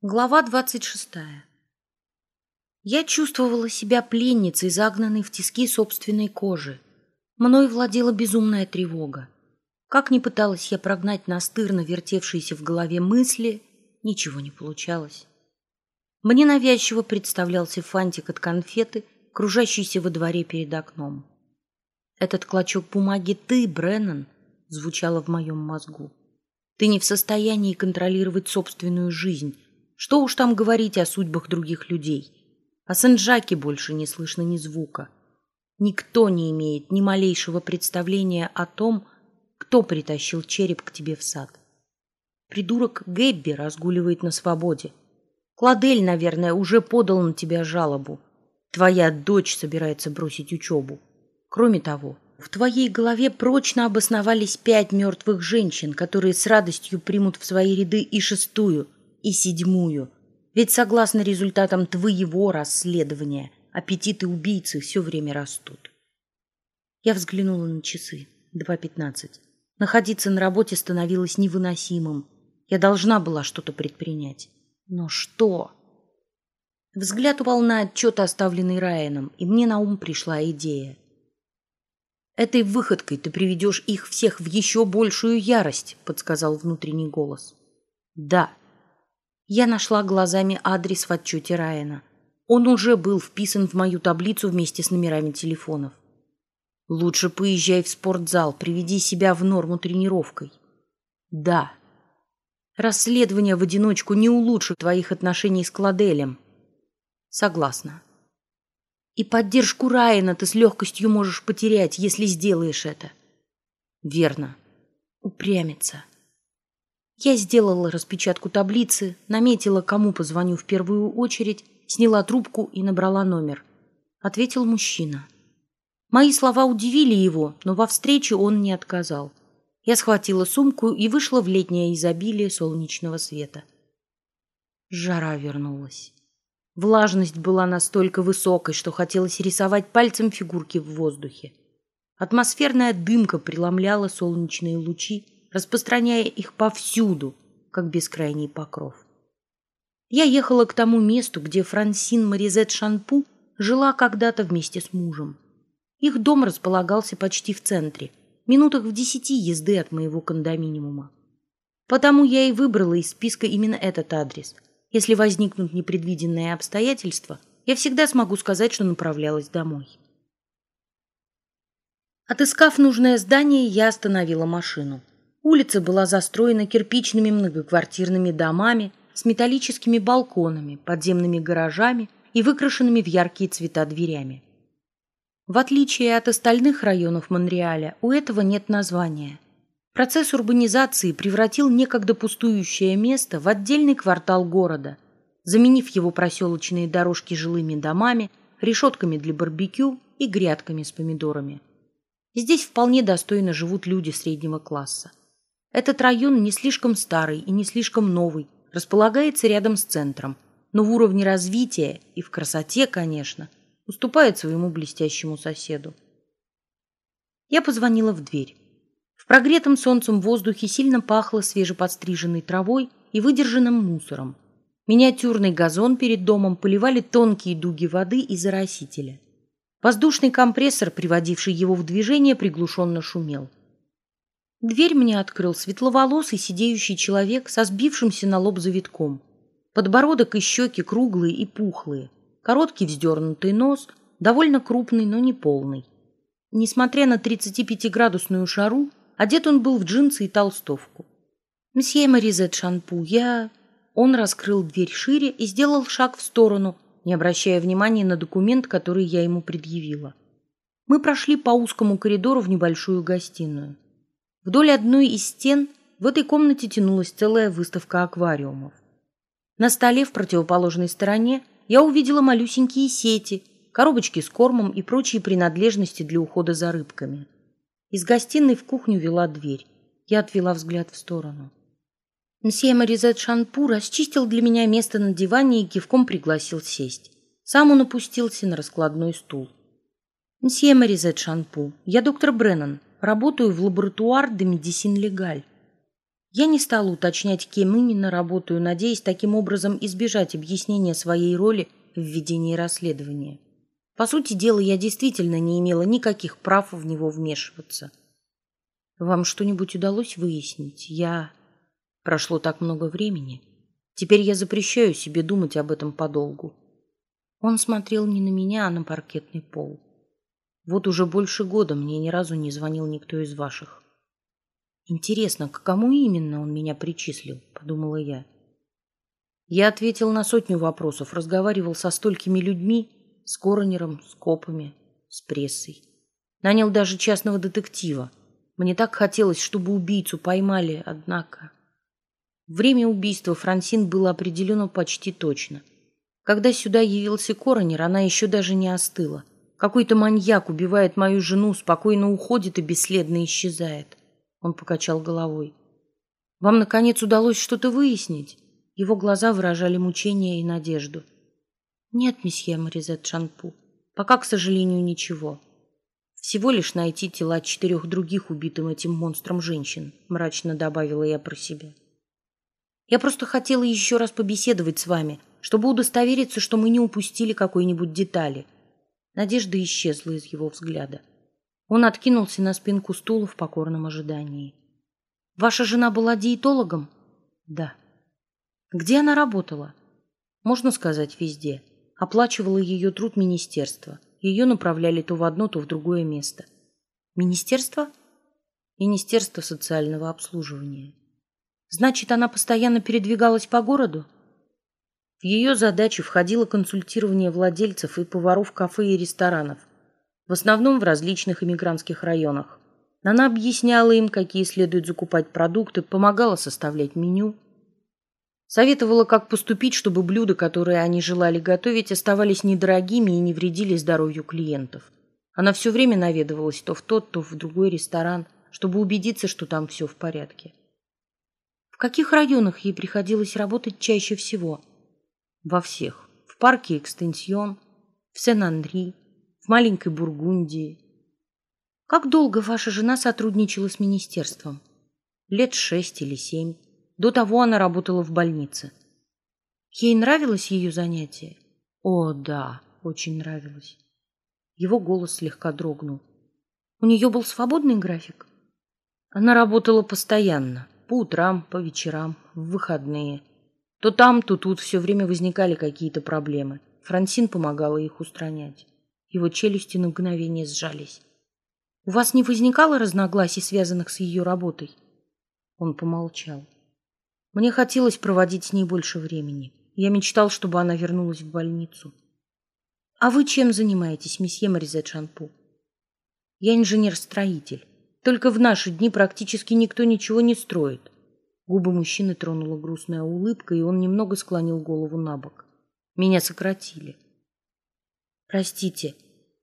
Глава двадцать шестая. Я чувствовала себя пленницей, загнанной в тиски собственной кожи. Мной владела безумная тревога. Как ни пыталась я прогнать настырно вертевшиеся в голове мысли, ничего не получалось. Мне навязчиво представлялся фантик от конфеты, кружащийся во дворе перед окном. «Этот клочок бумаги ты, Бреннан», звучало в моем мозгу. «Ты не в состоянии контролировать собственную жизнь, что уж там говорить о судьбах других людей. О Сенджаке больше не слышно ни звука. Никто не имеет ни малейшего представления о том, кто притащил череп к тебе в сад. Придурок Гэбби разгуливает на свободе. Кладель, наверное, уже подал на тебя жалобу. Твоя дочь собирается бросить учебу. Кроме того, в твоей голове прочно обосновались пять мертвых женщин, которые с радостью примут в свои ряды и шестую – и седьмую. Ведь согласно результатам твоего расследования, аппетиты убийцы все время растут. Я взглянула на часы. Два пятнадцать. Находиться на работе становилось невыносимым. Я должна была что-то предпринять. Но что? Взгляд упал на отчет, оставленный Райаном, и мне на ум пришла идея. «Этой выходкой ты приведешь их всех в еще большую ярость», — подсказал внутренний голос. «Да, я нашла глазами адрес в отчете Райана. Он уже был вписан в мою таблицу вместе с номерами телефонов. Лучше поезжай в спортзал, приведи себя в норму тренировкой. Да. Расследование в одиночку не улучшит твоих отношений с Кладелем. Согласна. И поддержку Райана ты с легкостью можешь потерять, если сделаешь это. Верно. Упрямится. Я сделала распечатку таблицы, наметила, кому позвоню в первую очередь, сняла трубку и набрала номер. Ответил мужчина. Мои слова удивили его, но во встрече он не отказал. Я схватила сумку и вышла в летнее изобилие солнечного света. Жара вернулась. Влажность была настолько высокой, что хотелось рисовать пальцем фигурки в воздухе. Атмосферная дымка преломляла солнечные лучи, распространяя их повсюду, как бескрайний покров. Я ехала к тому месту, где Франсин Маризет Шанпу жила когда-то вместе с мужем. Их дом располагался почти в центре, минутах в десяти езды от моего кондоминиума. Потому я и выбрала из списка именно этот адрес. Если возникнут непредвиденные обстоятельства, я всегда смогу сказать, что направлялась домой. Отыскав нужное здание, я остановила машину. Улица была застроена кирпичными многоквартирными домами с металлическими балконами, подземными гаражами и выкрашенными в яркие цвета дверями. В отличие от остальных районов Монреаля, у этого нет названия. Процесс урбанизации превратил некогда пустующее место в отдельный квартал города, заменив его проселочные дорожки жилыми домами, решетками для барбекю и грядками с помидорами. Здесь вполне достойно живут люди среднего класса. Этот район не слишком старый и не слишком новый, располагается рядом с центром, но в уровне развития и в красоте, конечно, уступает своему блестящему соседу. Я позвонила в дверь. В прогретом солнцем воздухе сильно пахло свежеподстриженной травой и выдержанным мусором. Миниатюрный газон перед домом поливали тонкие дуги воды из оросителя. Воздушный компрессор, приводивший его в движение, приглушенно шумел. Дверь мне открыл светловолосый сидеющий человек со сбившимся на лоб завитком. Подбородок и щеки круглые и пухлые. Короткий вздернутый нос, довольно крупный, но не полный. Несмотря на 35-градусную шару, одет он был в джинсы и толстовку. «Мсье Маризет Шанпу, я...» Он раскрыл дверь шире и сделал шаг в сторону, не обращая внимания на документ, который я ему предъявила. Мы прошли по узкому коридору в небольшую гостиную. Вдоль одной из стен в этой комнате тянулась целая выставка аквариумов. На столе в противоположной стороне я увидела малюсенькие сети, коробочки с кормом и прочие принадлежности для ухода за рыбками. Из гостиной в кухню вела дверь. Я отвела взгляд в сторону. Мсье Маризет Шанпу расчистил для меня место на диване и кивком пригласил сесть. Сам он опустился на раскладной стул. «Мсье Маризет Шанпу, я доктор Бреннан. Работаю в лаборатуар де медицин легаль. Я не стала уточнять, кем именно работаю, надеясь таким образом избежать объяснения своей роли в ведении расследования. По сути дела, я действительно не имела никаких прав в него вмешиваться. Вам что-нибудь удалось выяснить? Я... Прошло так много времени. Теперь я запрещаю себе думать об этом подолгу. Он смотрел не на меня, а на паркетный пол. Вот уже больше года мне ни разу не звонил никто из ваших. Интересно, к кому именно он меня причислил, подумала я. Я ответил на сотню вопросов, разговаривал со столькими людьми, с коронером, с копами, с прессой. Нанял даже частного детектива. Мне так хотелось, чтобы убийцу поймали, однако... Время убийства Франсин было определено почти точно. Когда сюда явился коронер, она еще даже не остыла. Какой-то маньяк убивает мою жену, спокойно уходит и бесследно исчезает. Он покачал головой. Вам, наконец, удалось что-то выяснить? Его глаза выражали мучение и надежду. Нет, месье Маризет Шанпу, пока, к сожалению, ничего. Всего лишь найти тела четырех других убитым этим монстром женщин, мрачно добавила я про себя. Я просто хотела еще раз побеседовать с вами, чтобы удостовериться, что мы не упустили какой-нибудь детали. Надежда исчезла из его взгляда. Он откинулся на спинку стула в покорном ожидании. Ваша жена была диетологом? Да. Где она работала? Можно сказать, везде. Оплачивала ее труд министерство. Ее направляли то в одно, то в другое место. Министерство? Министерство социального обслуживания. Значит, она постоянно передвигалась по городу? В ее задачи входило консультирование владельцев и поваров кафе и ресторанов, в основном в различных иммигрантских районах. Она объясняла им, какие следует закупать продукты, помогала составлять меню, советовала, как поступить, чтобы блюда, которые они желали готовить, оставались недорогими и не вредили здоровью клиентов. Она все время наведывалась то в тот, то в другой ресторан, чтобы убедиться, что там все в порядке. В каких районах ей приходилось работать чаще всего? Во всех. В парке Экстенсион, в Сен-Андри, в маленькой Бургундии. Как долго ваша жена сотрудничала с министерством? Лет шесть или семь. До того она работала в больнице. Ей нравилось ее занятие? О, да, очень нравилось. Его голос слегка дрогнул. У нее был свободный график? Она работала постоянно, по утрам, по вечерам, в выходные. То там, то тут все время возникали какие-то проблемы. Франсин помогала их устранять. Его челюсти на мгновение сжались. «У вас не возникало разногласий, связанных с ее работой?» Он помолчал. «Мне хотелось проводить с ней больше времени. Я мечтал, чтобы она вернулась в больницу». «А вы чем занимаетесь, месье Маризет Шанпу?» «Я инженер-строитель. Только в наши дни практически никто ничего не строит. Губы мужчины тронула грустная улыбка, и он немного склонил голову на бок. Меня сократили. Простите,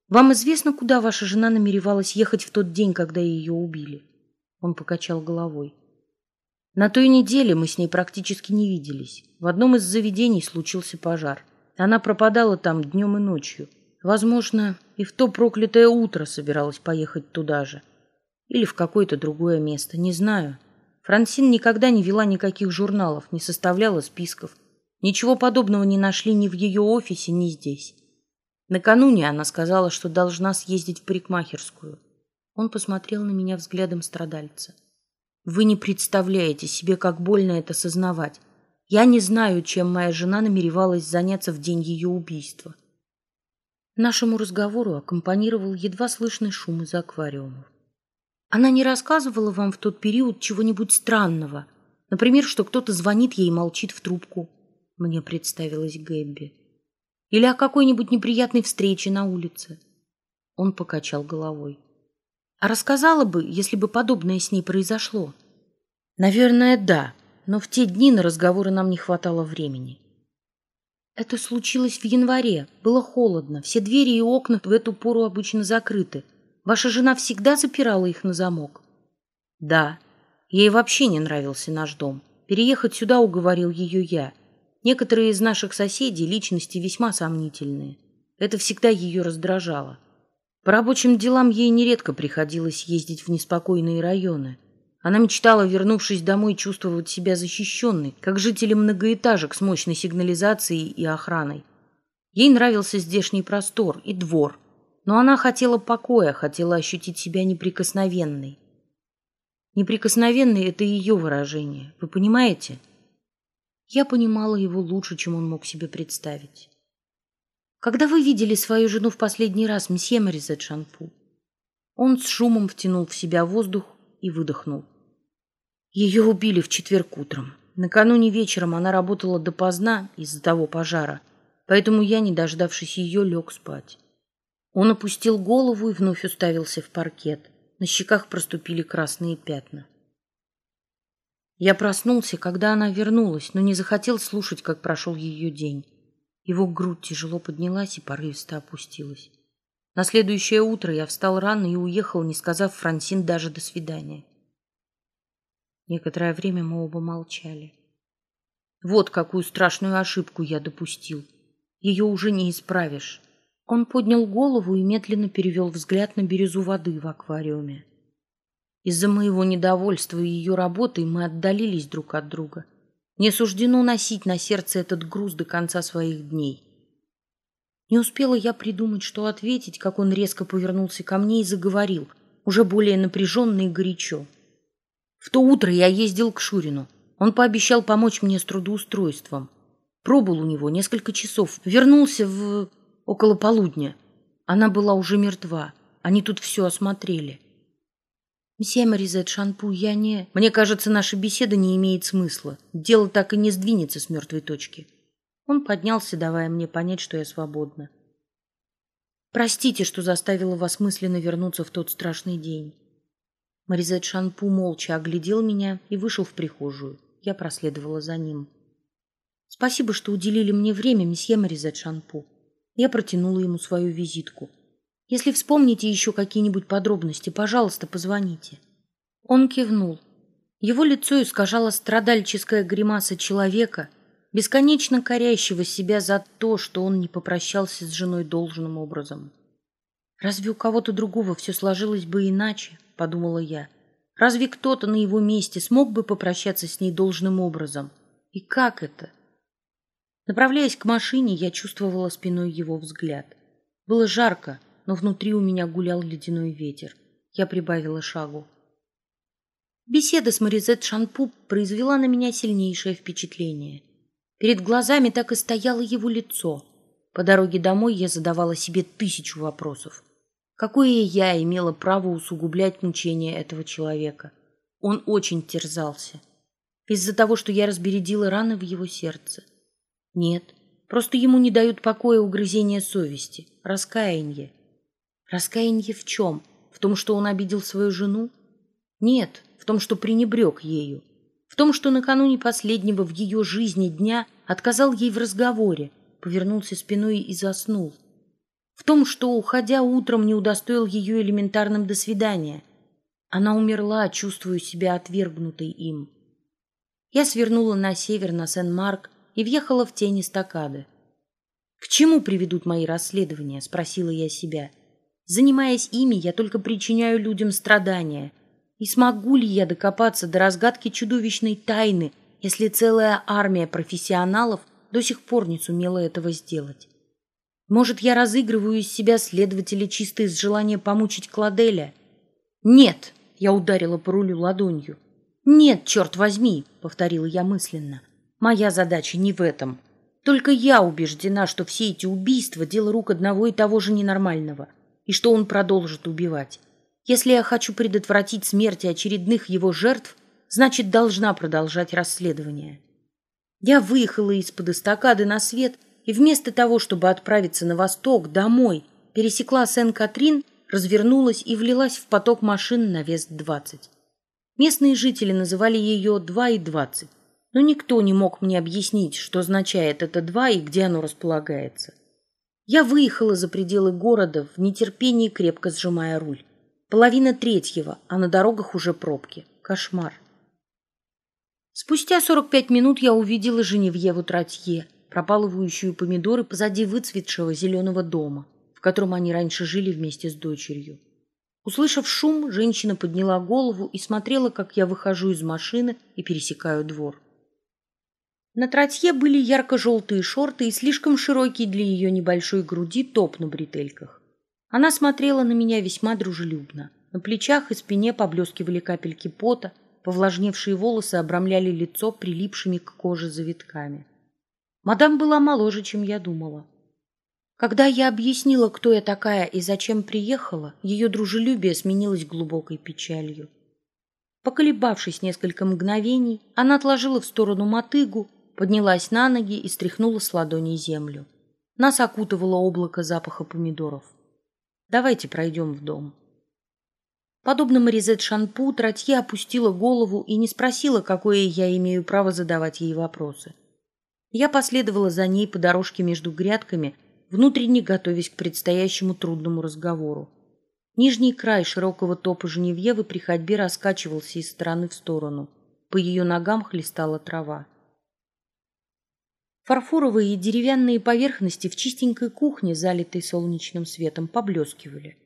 вам известно, куда ваша жена намеревалась ехать в тот день, когда ее убили? Он покачал головой. На той неделе мы с ней практически не виделись. В одном из заведений случился пожар. Она пропадала там днем и ночью. Возможно, и в то проклятое утро собиралась поехать туда же. Или в какое-то другое место, не знаю. Франсин никогда не вела никаких журналов, не составляла списков. Ничего подобного не нашли ни в ее офисе, ни здесь. Накануне она сказала, что должна съездить в парикмахерскую. Он посмотрел на меня взглядом страдальца. Вы не представляете себе, как больно это сознавать. Я не знаю, чем моя жена намеревалась заняться в день ее убийства. Нашему разговору аккомпанировал едва слышный шум из аквариумов. Она не рассказывала вам в тот период чего-нибудь странного? Например, что кто-то звонит ей и молчит в трубку. Мне представилась Гэбби. Или о какой-нибудь неприятной встрече на улице. Он покачал головой. А рассказала бы, если бы подобное с ней произошло? Наверное, да, но в те дни на разговоры нам не хватало времени. Это случилось в январе. Было холодно. Все двери и окна в эту пору обычно закрыты. Ваша жена всегда запирала их на замок? Да. Ей вообще не нравился наш дом. Переехать сюда уговорил ее я. Некоторые из наших соседей личности весьма сомнительные. Это всегда ее раздражало. По рабочим делам ей нередко приходилось ездить в неспокойные районы. Она мечтала, вернувшись домой, чувствовать себя защищенной, как жители многоэтажек с мощной сигнализацией и охраной. Ей нравился здешний простор и двор, но она хотела покоя, хотела ощутить себя неприкосновенной. Неприкосновенный — это ее выражение, вы понимаете? Я понимала его лучше, чем он мог себе представить. Когда вы видели свою жену в последний раз, месье Маризет Шанпу? Он с шумом втянул в себя воздух и выдохнул. Ее убили в четверг утром. Накануне вечером она работала допоздна из-за того пожара, поэтому я, не дождавшись ее, лег спать. Он опустил голову и вновь уставился в паркет. На щеках проступили красные пятна. Я проснулся, когда она вернулась, но не захотел слушать, как прошел ее день. Его грудь тяжело поднялась и порывисто опустилась. На следующее утро я встал рано и уехал, не сказав Франсин даже «до свидания». Некоторое время мы оба молчали. Вот какую страшную ошибку я допустил. Ее уже не исправишь. Он поднял голову и медленно перевел взгляд на бирюзу воды в аквариуме. Из-за моего недовольства ее работой мы отдалились друг от друга. Не суждено носить на сердце этот груз до конца своих дней. Не успела я придумать, что ответить, как он резко повернулся ко мне и заговорил, уже более напряженно и горячо. В то утро я ездил к Шурину. Он пообещал помочь мне с трудоустройством. Пробыл у него несколько часов. Вернулся в... около полудня. Она была уже мертва. Они тут все осмотрели. Месье Маризет Шанпу, я не... Мне кажется, наша беседа не имеет смысла. Дело так и не сдвинется с мертвой точки. Он поднялся, давая мне понять, что я свободна. Простите, что заставила вас мысленно вернуться в тот страшный день. Маризет Шанпу молча оглядел меня и вышел в прихожую. Я проследовала за ним. «Спасибо, что уделили мне время, месье Маризет Шанпу». Я протянула ему свою визитку. «Если вспомните еще какие-нибудь подробности, пожалуйста, позвоните». Он кивнул. Его лицо искажало страдальческая гримаса человека, бесконечно корящего себя за то, что он не попрощался с женой должным образом. Разве у кого-то другого все сложилось бы иначе? — подумала я. Разве кто-то на его месте смог бы попрощаться с ней должным образом? И как это? Направляясь к машине, я чувствовала спиной его взгляд. Было жарко, но внутри у меня гулял ледяной ветер. Я прибавила шагу. Беседа с Маризет Шанпу произвела на меня сильнейшее впечатление. Перед глазами так и стояло его лицо. По дороге домой я задавала себе тысячу вопросов. Какое я имела право усугублять мучения этого человека? Он очень терзался. Из-за того, что я разбередила раны в его сердце. Нет, просто ему не дают покоя угрызения совести, раскаяние. Раскаяние в чем? В том, что он обидел свою жену? Нет, в том, что пренебрег ею. В том, что накануне последнего в ее жизни дня отказал ей в разговоре, повернулся спиной и заснул в том, что, уходя утром, не удостоил ее элементарным «до свидания». Она умерла, чувствуя себя отвергнутой им. Я свернула на север, на Сен-Марк, и въехала в тень эстакады. «К чему приведут мои расследования?» — спросила я себя. «Занимаясь ими, я только причиняю людям страдания. И смогу ли я докопаться до разгадки чудовищной тайны, если целая армия профессионалов до сих пор не сумела этого сделать?» Может, я разыгрываю из себя следователя чисто из желания помучить Кладеля? Нет, я ударила по рулю ладонью. Нет, черт возьми, повторила я мысленно. Моя задача не в этом. Только я убеждена, что все эти убийства – дело рук одного и того же ненормального, и что он продолжит убивать. Если я хочу предотвратить смерти очередных его жертв, значит, должна продолжать расследование. Я выехала из-под эстакады на свет и вместо того, чтобы отправиться на восток, домой, пересекла Сен-Катрин, развернулась и влилась в поток машин на Вест-20. Местные жители называли ее «два и двадцать», но никто не мог мне объяснить, что означает это «два» и где оно располагается. Я выехала за пределы города в нетерпении, крепко сжимая руль. Половина третьего, а на дорогах уже пробки. Кошмар. Спустя сорок пять минут я увидела Женевьеву Тратье, пропалывающую помидоры позади выцветшего зеленого дома, в котором они раньше жили вместе с дочерью. Услышав шум, женщина подняла голову и смотрела, как я выхожу из машины и пересекаю двор. На тротье были ярко-желтые шорты и слишком широкий для ее небольшой груди топ на бретельках. Она смотрела на меня весьма дружелюбно. На плечах и спине поблескивали капельки пота, повлажневшие волосы обрамляли лицо прилипшими к коже завитками. Мадам была моложе, чем я думала. Когда я объяснила, кто я такая и зачем приехала, ее дружелюбие сменилось глубокой печалью. Поколебавшись несколько мгновений, она отложила в сторону мотыгу, поднялась на ноги и стряхнула с ладоней землю. Нас окутывало облако запаха помидоров. Давайте пройдем в дом. Подобно Маризет Шанпу, Тратье опустила голову и не спросила, какое я имею право задавать ей вопросы. Я последовала за ней по дорожке между грядками, внутренне готовясь к предстоящему трудному разговору. Нижний край широкого топа Женевьевы при ходьбе раскачивался из стороны в сторону. По ее ногам хлестала трава. Фарфоровые и деревянные поверхности в чистенькой кухне, залитой солнечным светом, поблескивали.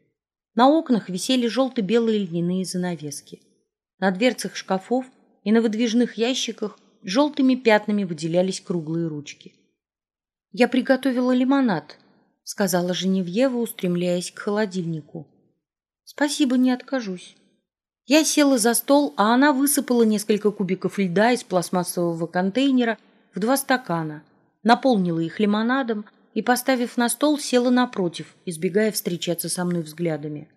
На окнах висели желто-белые льняные занавески. На дверцах шкафов и на выдвижных ящиках желтыми пятнами выделялись круглые ручки. «Я приготовила лимонад», — сказала Женевьева, устремляясь к холодильнику. «Спасибо, не откажусь». Я села за стол, а она высыпала несколько кубиков льда из пластмассового контейнера в два стакана, наполнила их лимонадом и, поставив на стол, села напротив, избегая встречаться со мной взглядами.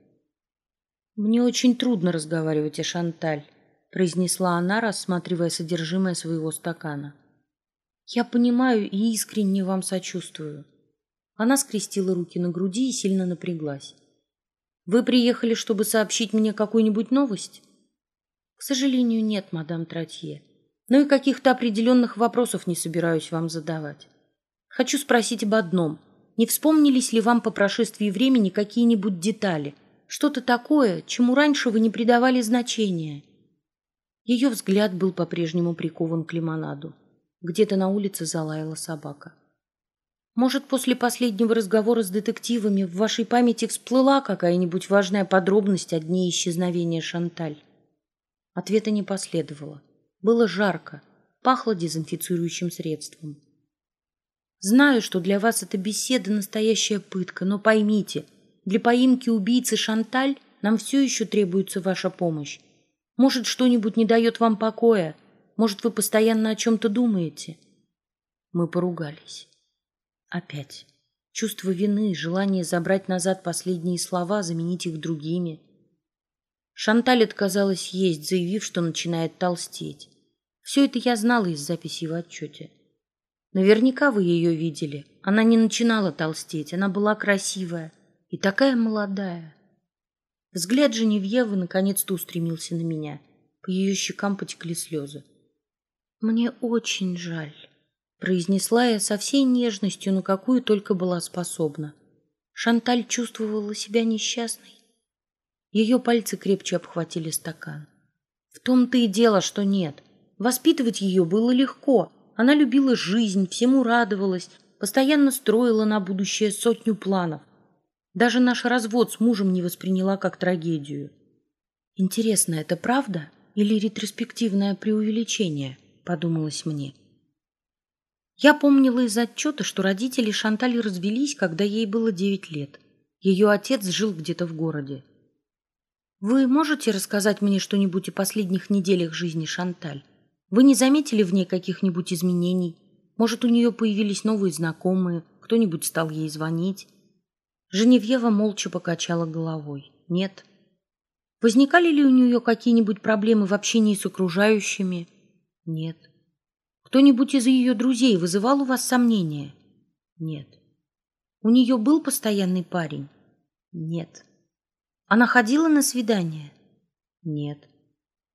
«Мне очень трудно разговаривать о Шанталь», — произнесла она, рассматривая содержимое своего стакана. «Я понимаю и искренне вам сочувствую». Она скрестила руки на груди и сильно напряглась. «Вы приехали, чтобы сообщить мне какую-нибудь новость?» «К сожалению, нет, мадам Тратье но и каких-то определенных вопросов не собираюсь вам задавать. Хочу спросить об одном. Не вспомнились ли вам по прошествии времени какие-нибудь детали, что-то такое, чему раньше вы не придавали значения? Ее взгляд был по-прежнему прикован к лимонаду. Где-то на улице залаяла собака. Может, после последнего разговора с детективами в вашей памяти всплыла какая-нибудь важная подробность о дне исчезновения Шанталь? Ответа не последовало. Было жарко, пахло дезинфицирующим средством. Знаю, что для вас эта беседа настоящая пытка, но поймите, для поимки убийцы Шанталь нам все еще требуется ваша помощь. Может, что-нибудь не дает вам покоя? Может, вы постоянно о чем-то думаете? Мы поругались. Опять. Чувство вины, желание забрать назад последние слова, заменить их другими. Шанталь отказалась есть, заявив, что начинает толстеть. Все это я знала из записи в отчете. Наверняка вы ее видели. Она не начинала толстеть, она была красивая и такая молодая. Взгляд Женевьевы наконец-то устремился на меня. По ее щекам потекли слезы. «Мне очень жаль», — произнесла я со всей нежностью, на какую только была способна. Шанталь чувствовала себя несчастной. Ее пальцы крепче обхватили стакан. В том-то и дело, что нет. Воспитывать ее было легко. Она любила жизнь, всему радовалась, постоянно строила на будущее сотню планов. Даже наш развод с мужем не восприняла как трагедию. Интересно, это правда или ретроспективное преувеличение, подумалось мне. Я помнила из отчета, что родители Шанталь развелись, когда ей было девять лет. Ее отец жил где-то в городе. Вы можете рассказать мне что-нибудь о последних неделях жизни Шанталь? Вы не заметили в ней каких-нибудь изменений? Может, у нее появились новые знакомые, кто-нибудь стал ей звонить? Женевьева молча покачала головой. Нет. Возникали ли у нее какие-нибудь проблемы в общении с окружающими? Нет. Кто-нибудь из ее друзей вызывал у вас сомнения? Нет. У нее был постоянный парень? Нет. Она ходила на свидания? Нет.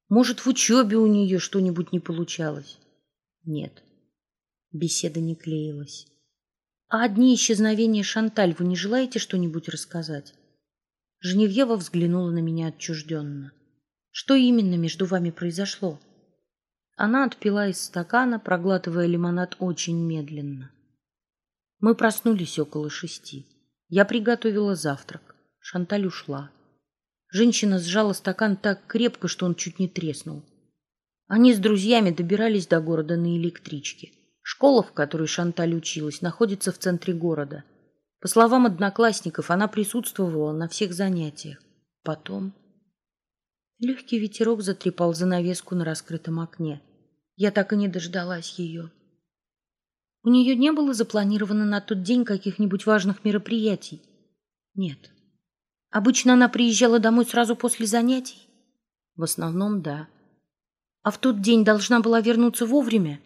Может, в учебе у нее что-нибудь не получалось? Нет. Беседа не клеилась. А одни исчезновения Шанталь вы не желаете что-нибудь рассказать? Женевьева взглянула на меня отчужденно. Что именно между вами произошло? Она отпила из стакана, проглатывая лимонад очень медленно. Мы проснулись около шести. Я приготовила завтрак. Шанталь ушла. Женщина сжала стакан так крепко, что он чуть не треснул. Они с друзьями добирались до города на электричке. Школа, в которой Шанталь училась, находится в центре города. По словам одноклассников, она присутствовала на всех занятиях. Потом... Легкий ветерок затрепал занавеску на раскрытом окне. Я так и не дождалась ее. У нее не было запланировано на тот день каких-нибудь важных мероприятий? Нет. Обычно она приезжала домой сразу после занятий? В основном, да. А в тот день должна была вернуться вовремя?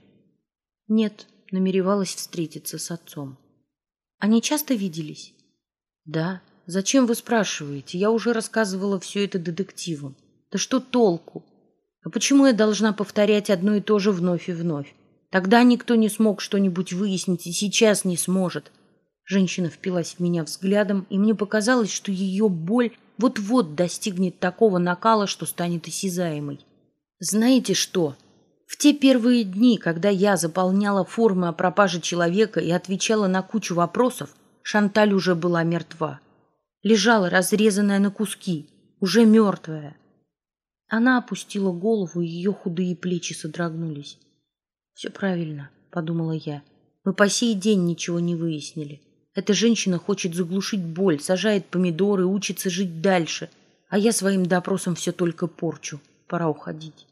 Нет, намеревалась встретиться с отцом. Они часто виделись? Да. Зачем вы спрашиваете? Я уже рассказывала все это детективам. Да что толку? А почему я должна повторять одно и то же вновь и вновь? Тогда никто не смог что-нибудь выяснить и сейчас не сможет. Женщина впилась в меня взглядом, и мне показалось, что ее боль вот-вот достигнет такого накала, что станет осязаемой. Знаете что? В те первые дни, когда я заполняла формы о пропаже человека и отвечала на кучу вопросов, Шанталь уже была мертва. Лежала разрезанная на куски, уже мертвая. Она опустила голову, и ее худые плечи содрогнулись. «Все правильно», — подумала я. «Мы по сей день ничего не выяснили. Эта женщина хочет заглушить боль, сажает помидоры, учится жить дальше, а я своим допросом все только порчу. Пора уходить».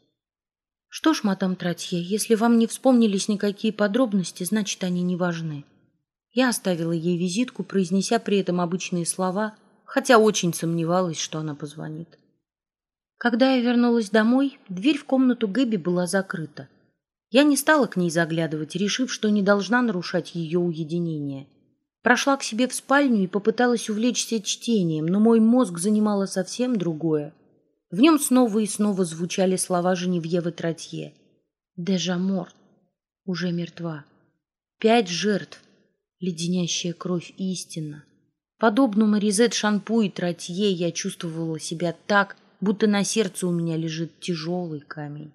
«Что ж, мадам Тратье, если вам не вспомнились никакие подробности, значит, они не важны». Я оставила ей визитку, произнеся при этом обычные слова, хотя очень сомневалась, что она позвонит. Когда я вернулась домой, дверь в комнату Гэби была закрыта. Я не стала к ней заглядывать, решив, что не должна нарушать ее уединение. Прошла к себе в спальню и попыталась увлечься чтением, но мой мозг занимало совсем другое. В нем снова и снова звучали слова Женевьевы Тратье. «Дежаморт» уже мертва. Пять жертв, леденящая кровь истина. Подобно Маризет Шанпу и Тратье я чувствовала себя так, будто на сердце у меня лежит тяжелый камень.